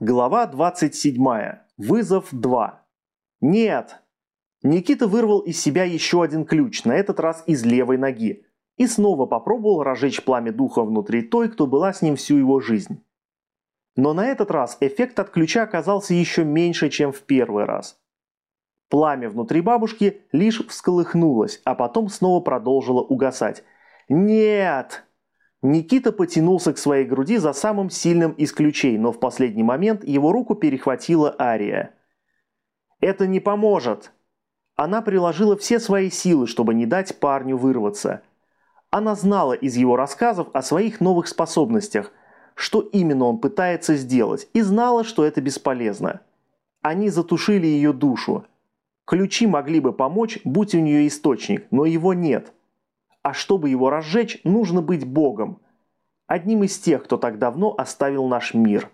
Глава 27. Вызов 2. Нет! Никита вырвал из себя еще один ключ, на этот раз из левой ноги, и снова попробовал разжечь пламя духа внутри той, кто была с ним всю его жизнь. Но на этот раз эффект от ключа оказался еще меньше, чем в первый раз. Пламя внутри бабушки лишь всколыхнулось, а потом снова продолжило угасать. «Нет!» Никита потянулся к своей груди за самым сильным из ключей, но в последний момент его руку перехватила Ария. «Это не поможет!» Она приложила все свои силы, чтобы не дать парню вырваться. Она знала из его рассказов о своих новых способностях, что именно он пытается сделать, и знала, что это бесполезно. Они затушили ее душу. Ключи могли бы помочь, будь у нее источник, но его нет – а чтобы его разжечь, нужно быть Богом. Одним из тех, кто так давно оставил наш мир.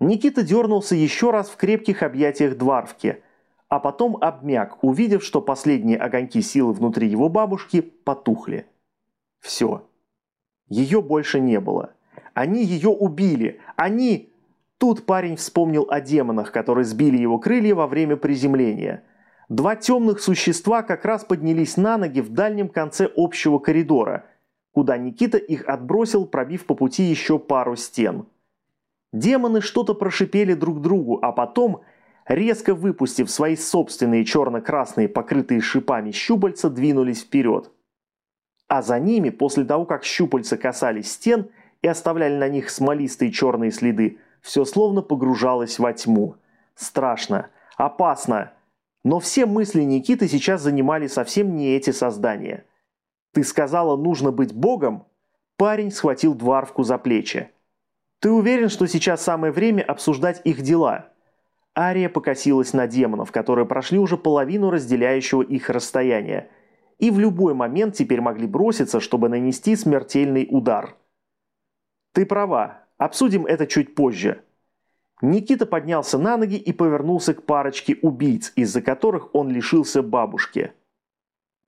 Никита дернулся еще раз в крепких объятиях Дварвки, а потом обмяк, увидев, что последние огоньки силы внутри его бабушки потухли. Все. Ее больше не было. Они ее убили. Они... Тут парень вспомнил о демонах, которые сбили его крылья во время приземления – Два темных существа как раз поднялись на ноги в дальнем конце общего коридора, куда Никита их отбросил, пробив по пути еще пару стен. Демоны что-то прошипели друг другу, а потом, резко выпустив свои собственные черно-красные, покрытые шипами щупальца, двинулись вперед. А за ними, после того, как щупальца касались стен и оставляли на них смолистые черные следы, все словно погружалось во тьму. Страшно, опасно, но все мысли Никиты сейчас занимали совсем не эти создания. «Ты сказала, нужно быть богом?» Парень схватил Дварвку за плечи. «Ты уверен, что сейчас самое время обсуждать их дела?» Ария покосилась на демонов, которые прошли уже половину разделяющего их расстояния, и в любой момент теперь могли броситься, чтобы нанести смертельный удар. «Ты права, обсудим это чуть позже», Никита поднялся на ноги и повернулся к парочке убийц, из-за которых он лишился бабушки.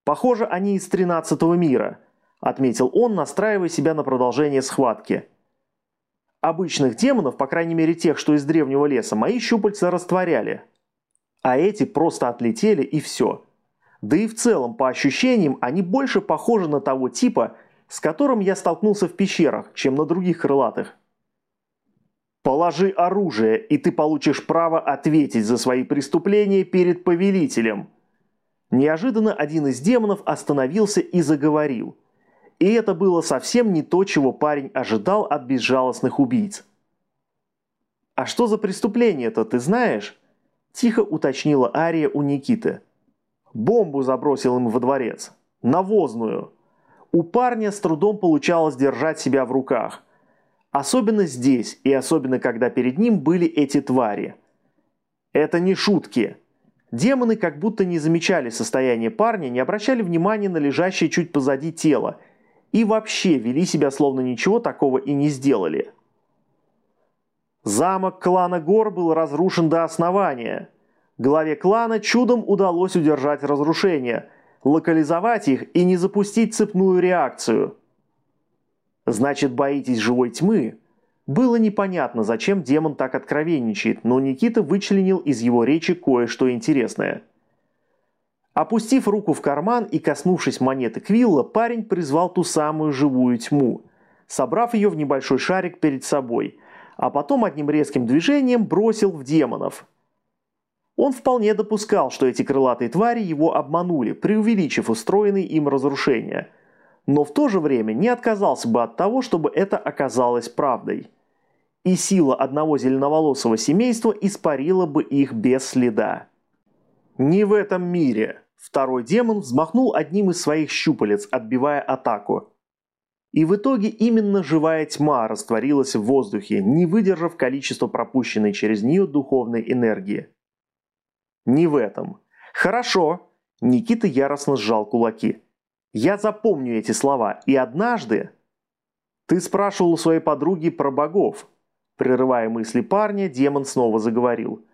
«Похоже, они из тринадцатого мира», – отметил он, настраивая себя на продолжение схватки. «Обычных демонов, по крайней мере тех, что из древнего леса, мои щупальца растворяли. А эти просто отлетели и все. Да и в целом, по ощущениям, они больше похожи на того типа, с которым я столкнулся в пещерах, чем на других крылатых. Положи оружие, и ты получишь право ответить за свои преступления перед повелителем. Неожиданно один из демонов остановился и заговорил. И это было совсем не то, чего парень ожидал от безжалостных убийц. «А что за преступление-то, ты знаешь?» Тихо уточнила Ария у Никиты. «Бомбу забросил им во дворец. Навозную». У парня с трудом получалось держать себя в руках – Особенно здесь, и особенно когда перед ним были эти твари. Это не шутки. Демоны как будто не замечали состояние парня, не обращали внимания на лежащее чуть позади тело и вообще вели себя словно ничего такого и не сделали. Замок клана Гор был разрушен до основания. Главе клана чудом удалось удержать разрушение, локализовать их и не запустить цепную реакцию – Значит, боитесь живой тьмы? Было непонятно, зачем демон так откровенничает, но Никита вычленил из его речи кое-что интересное. Опустив руку в карман и коснувшись монеты Квилла, парень призвал ту самую живую тьму, собрав ее в небольшой шарик перед собой, а потом одним резким движением бросил в демонов. Он вполне допускал, что эти крылатые твари его обманули, преувеличив устроенные им разрушения – но в то же время не отказался бы от того, чтобы это оказалось правдой. И сила одного зеленоволосого семейства испарила бы их без следа. Не в этом мире. Второй демон взмахнул одним из своих щупалец, отбивая атаку. И в итоге именно живая тьма растворилась в воздухе, не выдержав количество пропущенной через нее духовной энергии. Не в этом. Хорошо. Никита яростно сжал кулаки. Я запомню эти слова, и однажды... Ты спрашивал у своей подруги про богов. Прерывая мысли парня, демон снова заговорил.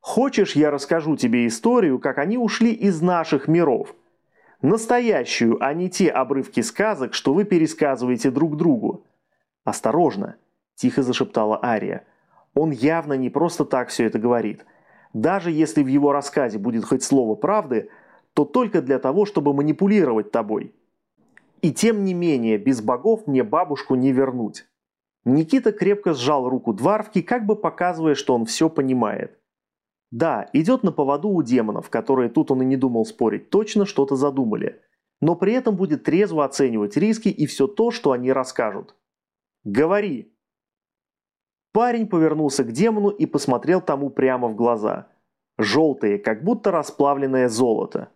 Хочешь, я расскажу тебе историю, как они ушли из наших миров? Настоящую, а не те обрывки сказок, что вы пересказываете друг другу. Осторожно, тихо зашептала Ария. Он явно не просто так все это говорит. Даже если в его рассказе будет хоть слово правды, то только для того, чтобы манипулировать тобой. И тем не менее, без богов мне бабушку не вернуть. Никита крепко сжал руку Дварвки, как бы показывая, что он все понимает. Да, идет на поводу у демонов, которые тут он и не думал спорить, точно что-то задумали. Но при этом будет трезво оценивать риски и все то, что они расскажут. «Говори!» Парень повернулся к демону и посмотрел тому прямо в глаза. Желтые, как будто расплавленное золото.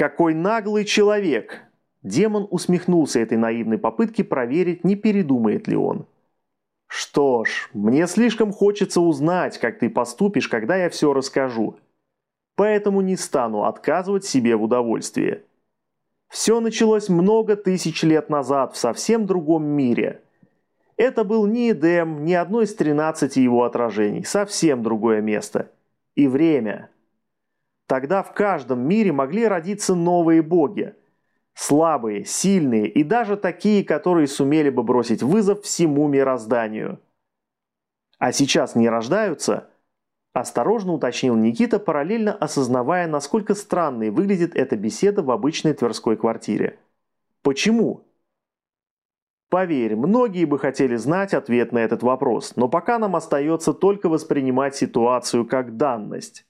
«Какой наглый человек!» Демон усмехнулся этой наивной попытке проверить, не передумает ли он. «Что ж, мне слишком хочется узнать, как ты поступишь, когда я все расскажу. Поэтому не стану отказывать себе в удовольствии. Все началось много тысяч лет назад в совсем другом мире. Это был не Эдем, ни одно из тринадцати его отражений, совсем другое место. И время. Тогда в каждом мире могли родиться новые боги – Слабые, сильные и даже такие, которые сумели бы бросить вызов всему мирозданию. А сейчас не рождаются? Осторожно уточнил Никита, параллельно осознавая, насколько странной выглядит эта беседа в обычной Тверской квартире. Почему? Поверь, многие бы хотели знать ответ на этот вопрос, но пока нам остается только воспринимать ситуацию как данность.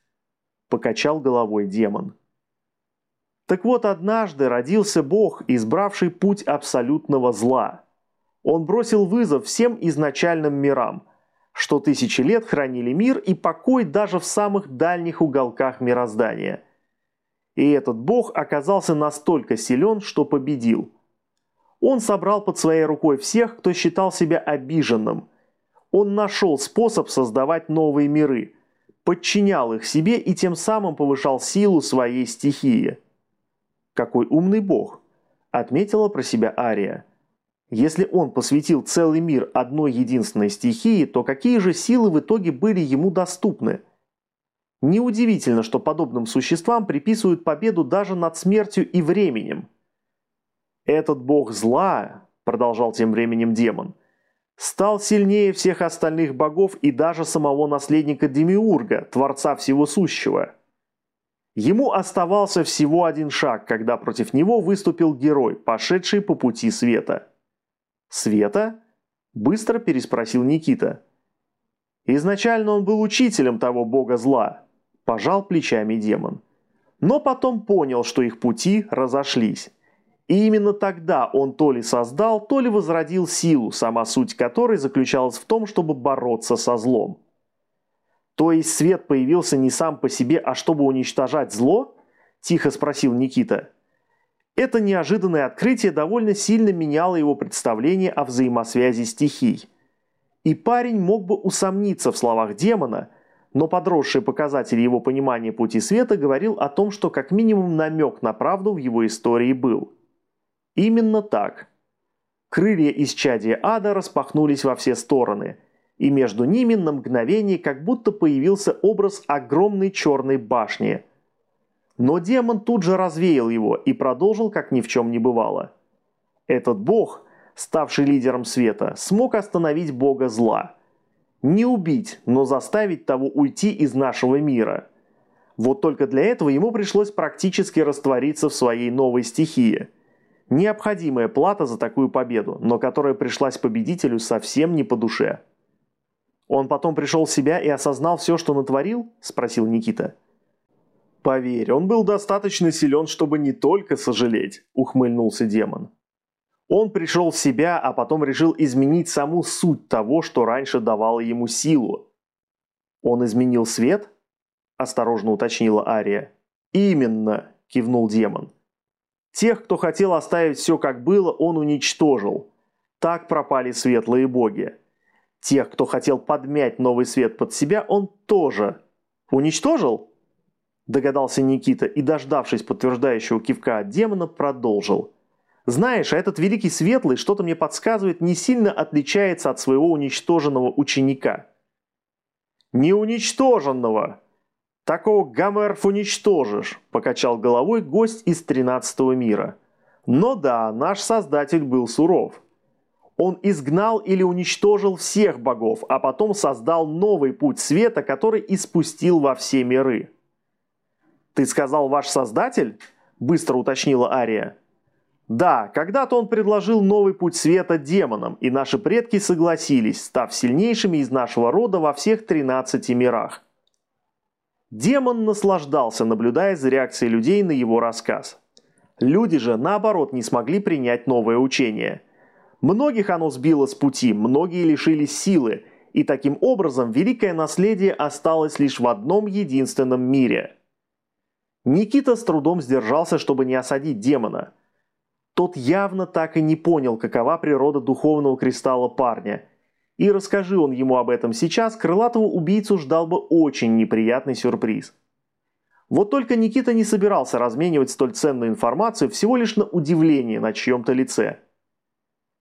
Покачал головой демон. Так вот, однажды родился Бог, избравший путь абсолютного зла. Он бросил вызов всем изначальным мирам, что тысячи лет хранили мир и покой даже в самых дальних уголках мироздания. И этот Бог оказался настолько силен, что победил. Он собрал под своей рукой всех, кто считал себя обиженным. Он нашел способ создавать новые миры, подчинял их себе и тем самым повышал силу своей стихии. Какой умный бог, отметила про себя Ария. Если он посвятил целый мир одной единственной стихии, то какие же силы в итоге были ему доступны? Неудивительно, что подобным существам приписывают победу даже над смертью и временем. «Этот бог зла», – продолжал тем временем демон, – стал сильнее всех остальных богов и даже самого наследника Демиурга, Творца Всего Сущего – Ему оставался всего один шаг, когда против него выступил герой, пошедший по пути света. «Света?» – быстро переспросил Никита. Изначально он был учителем того бога зла, пожал плечами демон. Но потом понял, что их пути разошлись. И именно тогда он то ли создал, то ли возродил силу, сама суть которой заключалась в том, чтобы бороться со злом. «То есть свет появился не сам по себе, а чтобы уничтожать зло?» – тихо спросил Никита. Это неожиданное открытие довольно сильно меняло его представление о взаимосвязи стихий. И парень мог бы усомниться в словах демона, но подросшие показатели его понимания пути света говорил о том, что как минимум намек на правду в его истории был. Именно так. Крылья из чадия ада распахнулись во все стороны – и между ними на мгновение как будто появился образ огромной черной башни. Но демон тут же развеял его и продолжил, как ни в чем не бывало. Этот бог, ставший лидером света, смог остановить бога зла. Не убить, но заставить того уйти из нашего мира. Вот только для этого ему пришлось практически раствориться в своей новой стихии. Необходимая плата за такую победу, но которая пришлась победителю совсем не по душе. «Он потом пришел в себя и осознал все, что натворил?» – спросил Никита. «Поверь, он был достаточно силен, чтобы не только сожалеть», – ухмыльнулся демон. Он пришел в себя, а потом решил изменить саму суть того, что раньше давало ему силу. «Он изменил свет?» – осторожно уточнила Ария. «Именно», – кивнул демон. «Тех, кто хотел оставить все как было, он уничтожил. Так пропали светлые боги. Тех, кто хотел подмять новый свет под себя, он тоже уничтожил? Догадался Никита и, дождавшись подтверждающего кивка от демона, продолжил. Знаешь, а этот великий светлый, что-то мне подсказывает, не сильно отличается от своего уничтоженного ученика. Не уничтоженного! Такого Гомерф уничтожишь, покачал головой гость из тринадцатого мира. Но да, наш создатель был суров. Он изгнал или уничтожил всех богов, а потом создал новый путь света, который испустил во все миры. «Ты сказал ваш создатель?» – быстро уточнила Ария. Да, когда-то он предложил новый путь света демонам, и наши предки согласились, став сильнейшими из нашего рода во всех 13 мирах. Демон наслаждался, наблюдая за реакцией людей на его рассказ. Люди же, наоборот, не смогли принять новое учение. Многих оно сбило с пути, многие лишились силы, и таким образом великое наследие осталось лишь в одном единственном мире. Никита с трудом сдержался, чтобы не осадить демона – тот явно так и не понял, какова природа духовного кристалла парня. И расскажи он ему об этом сейчас, крылатого убийцу ждал бы очень неприятный сюрприз. Вот только Никита не собирался разменивать столь ценную информацию всего лишь на удивление на чьем-то лице.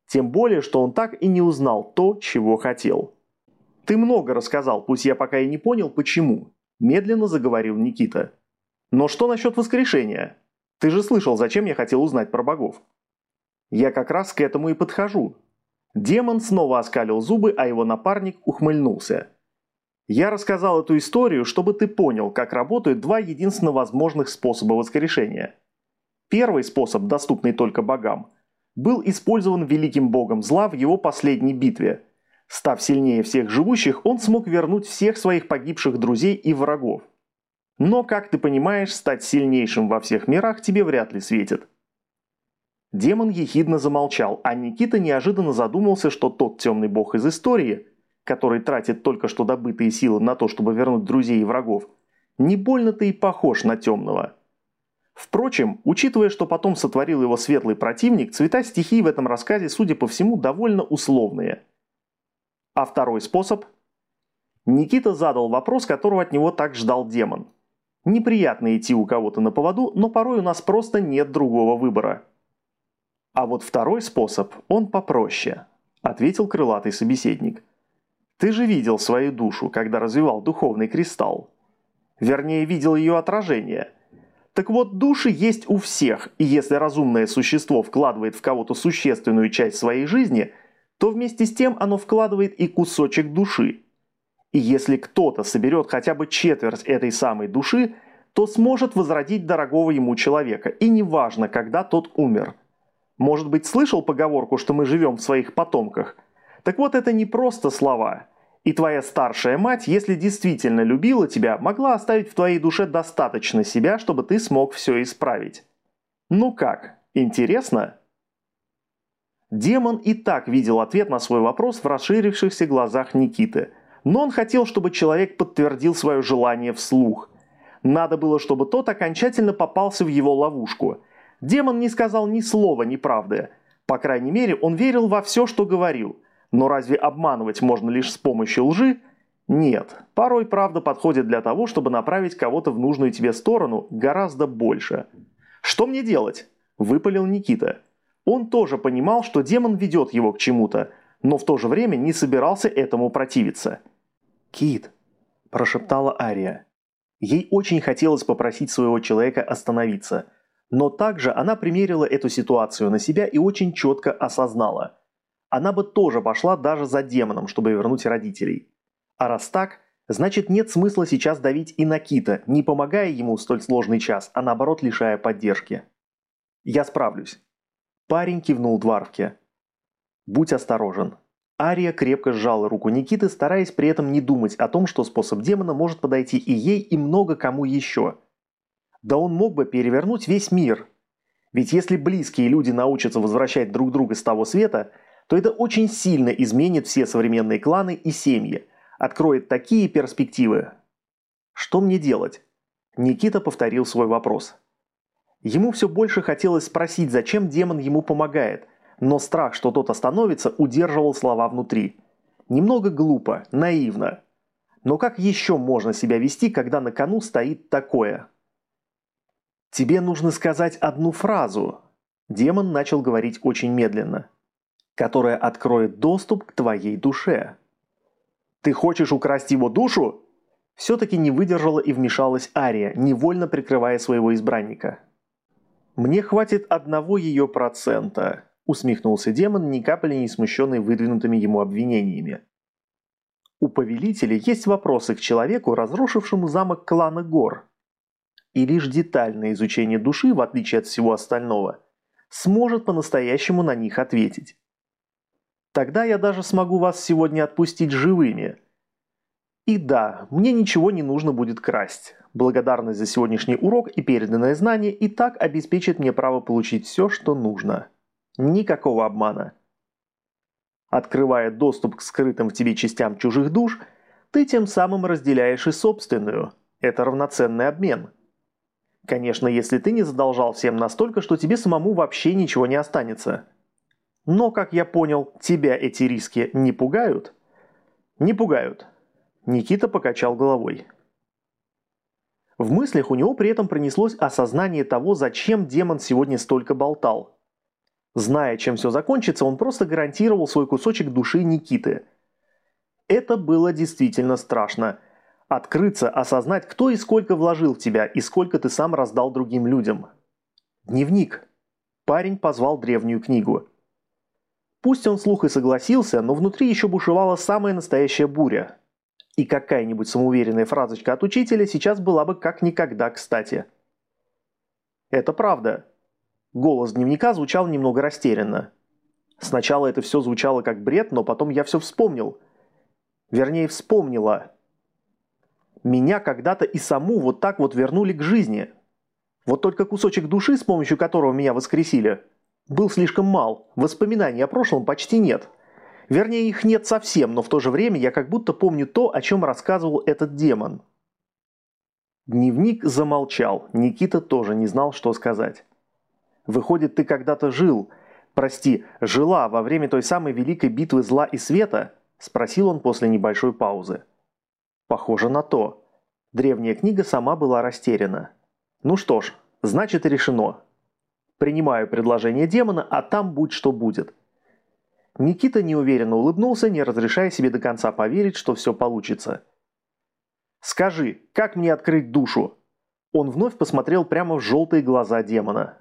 Тем более, что он так и не узнал то, чего хотел. «Ты много рассказал, пусть я пока и не понял, почему», – медленно заговорил Никита. «Но что насчет воскрешения? Ты же слышал, зачем я хотел узнать про богов?» Я как раз к этому и подхожу. Демон снова оскалил зубы, а его напарник ухмыльнулся. Я рассказал эту историю, чтобы ты понял, как работают два единственно возможных способа воскрешения. Первый способ, доступный только богам, был использован великим богом зла в его последней битве. Став сильнее всех живущих, он смог вернуть всех своих погибших друзей и врагов. Но, как ты понимаешь, стать сильнейшим во всех мирах тебе вряд ли светит. Демон ехидно замолчал, а Никита неожиданно задумался, что тот темный бог из истории, который тратит только что добытые силы на то, чтобы вернуть друзей и врагов, не больно-то и похож на темного. Впрочем, учитывая, что потом сотворил его светлый противник, цвета стихий в этом рассказе, судя по всему, довольно условные. А второй способ? Никита задал вопрос, которого от него так ждал демон. Неприятно идти у кого-то на поводу, но порой у нас просто нет другого выбора. А вот второй способ, он попроще, ответил крылатый собеседник. Ты же видел свою душу, когда развивал духовный кристалл. Вернее, видел ее отражение. Так вот, души есть у всех, и если разумное существо вкладывает в кого-то существенную часть своей жизни, то вместе с тем оно вкладывает и кусочек души. И если кто-то соберет хотя бы четверть этой самой души, то сможет возродить дорогого ему человека, и неважно, когда тот умер – может быть, слышал поговорку, что мы живем в своих потомках? Так вот, это не просто слова. И твоя старшая мать, если действительно любила тебя, могла оставить в твоей душе достаточно себя, чтобы ты смог все исправить. Ну как, интересно? Демон и так видел ответ на свой вопрос в расширившихся глазах Никиты. Но он хотел, чтобы человек подтвердил свое желание вслух. Надо было, чтобы тот окончательно попался в его ловушку – Демон не сказал ни слова неправды. По крайней мере, он верил во все, что говорил. Но разве обманывать можно лишь с помощью лжи? Нет, порой правда подходит для того, чтобы направить кого-то в нужную тебе сторону гораздо больше. «Что мне делать?» – выпалил Никита. Он тоже понимал, что демон ведет его к чему-то, но в то же время не собирался этому противиться. «Кит», – прошептала Ария. Ей очень хотелось попросить своего человека остановиться – но также она примерила эту ситуацию на себя и очень четко осознала. Она бы тоже пошла даже за демоном, чтобы вернуть родителей. А раз так, значит нет смысла сейчас давить и на Кита, не помогая ему в столь сложный час, а наоборот лишая поддержки. «Я справлюсь». Парень кивнул Дварвке. «Будь осторожен». Ария крепко сжала руку Никиты, стараясь при этом не думать о том, что способ демона может подойти и ей, и много кому еще – да он мог бы перевернуть весь мир. Ведь если близкие люди научатся возвращать друг друга с того света, то это очень сильно изменит все современные кланы и семьи, откроет такие перспективы. Что мне делать? Никита повторил свой вопрос. Ему все больше хотелось спросить, зачем демон ему помогает, но страх, что тот остановится, удерживал слова внутри. Немного глупо, наивно. Но как еще можно себя вести, когда на кону стоит такое? «Тебе нужно сказать одну фразу», – демон начал говорить очень медленно, «которая откроет доступ к твоей душе». «Ты хочешь украсть его душу?» Все-таки не выдержала и вмешалась Ария, невольно прикрывая своего избранника. «Мне хватит одного ее процента», – усмехнулся демон, ни капли не смущенный выдвинутыми ему обвинениями. У повелителя есть вопросы к человеку, разрушившему замок клана Гор. И лишь детальное изучение души, в отличие от всего остального, сможет по-настоящему на них ответить. Тогда я даже смогу вас сегодня отпустить живыми. И да, мне ничего не нужно будет красть. Благодарность за сегодняшний урок и переданное знание и так обеспечит мне право получить все, что нужно. Никакого обмана. Открывая доступ к скрытым в тебе частям чужих душ, ты тем самым разделяешь и собственную. Это равноценный обмен. Конечно, если ты не задолжал всем настолько, что тебе самому вообще ничего не останется. Но, как я понял, тебя эти риски не пугают? Не пугают. Никита покачал головой. В мыслях у него при этом пронеслось осознание того, зачем демон сегодня столько болтал. Зная, чем все закончится, он просто гарантировал свой кусочек души Никиты. Это было действительно страшно. Открыться, осознать, кто и сколько вложил в тебя, и сколько ты сам раздал другим людям. Дневник. Парень позвал древнюю книгу. Пусть он слух и согласился, но внутри еще бушевала самая настоящая буря. И какая-нибудь самоуверенная фразочка от учителя сейчас была бы как никогда кстати. Это правда. Голос дневника звучал немного растерянно. Сначала это все звучало как бред, но потом я все вспомнил. Вернее, вспомнила. Меня когда-то и саму вот так вот вернули к жизни. Вот только кусочек души, с помощью которого меня воскресили, был слишком мал. Воспоминаний о прошлом почти нет. Вернее, их нет совсем, но в то же время я как будто помню то, о чем рассказывал этот демон. Дневник замолчал. Никита тоже не знал, что сказать. Выходит, ты когда-то жил, прости, жила во время той самой великой битвы зла и света?» – спросил он после небольшой паузы. «Похоже на то. Древняя книга сама была растеряна. Ну что ж, значит решено. Принимаю предложение демона, а там будь что будет». Никита неуверенно улыбнулся, не разрешая себе до конца поверить, что все получится. «Скажи, как мне открыть душу?» Он вновь посмотрел прямо в желтые глаза демона.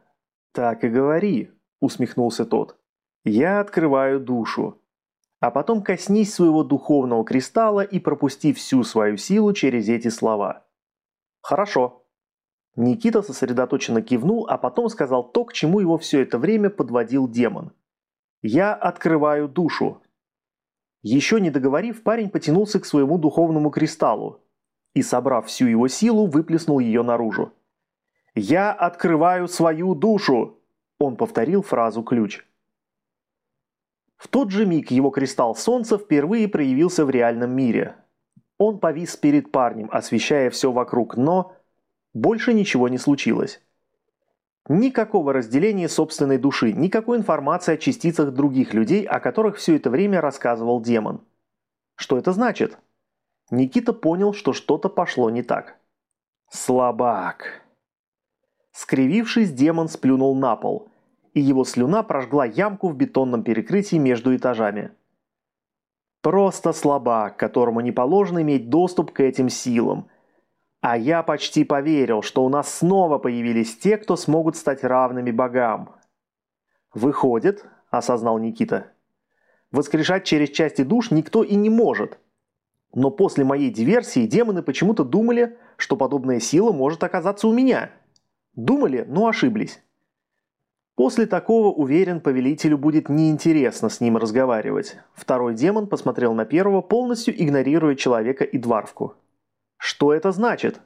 «Так и говори», – усмехнулся тот. «Я открываю душу. А потом коснись своего духовного кристалла и пропусти всю свою силу через эти слова». «Хорошо». Никита сосредоточенно кивнул, а потом сказал то, к чему его все это время подводил демон. «Я открываю душу». Еще не договорив, парень потянулся к своему духовному кристаллу и, собрав всю его силу, выплеснул ее наружу. «Я открываю свою душу!» Он повторил фразу «ключ». В тот же миг его кристалл солнца впервые проявился в реальном мире. Он повис перед парнем, освещая все вокруг, но больше ничего не случилось. Никакого разделения собственной души, никакой информации о частицах других людей, о которых все это время рассказывал демон. Что это значит? Никита понял, что что-то пошло не так. Слабак. Скривившись, демон сплюнул на пол, и его слюна прожгла ямку в бетонном перекрытии между этажами. Просто слабак, которому не положено иметь доступ к этим силам. А я почти поверил, что у нас снова появились те, кто смогут стать равными богам. «Выходит», – осознал Никита, – «воскрешать через части душ никто и не может». Но после моей диверсии демоны почему-то думали, что подобная сила может оказаться у меня – Думали, но ошиблись. После такого, уверен, повелителю будет неинтересно с ним разговаривать. Второй демон посмотрел на первого, полностью игнорируя человека и дварвку. Что это значит?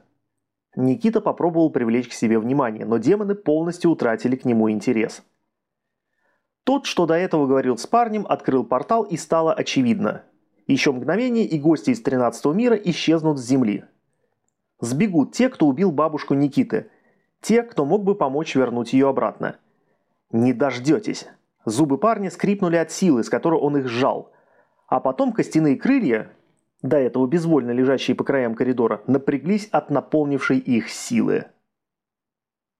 Никита попробовал привлечь к себе внимание, но демоны полностью утратили к нему интерес. Тот, что до этого говорил с парнем, открыл портал и стало очевидно. Еще мгновение, и гости из 13 мира исчезнут с земли. Сбегут те, кто убил бабушку Никиты – те, кто мог бы помочь вернуть ее обратно. Не дождетесь. Зубы парня скрипнули от силы, с которой он их сжал. А потом костяные крылья, до этого безвольно лежащие по краям коридора, напряглись от наполнившей их силы.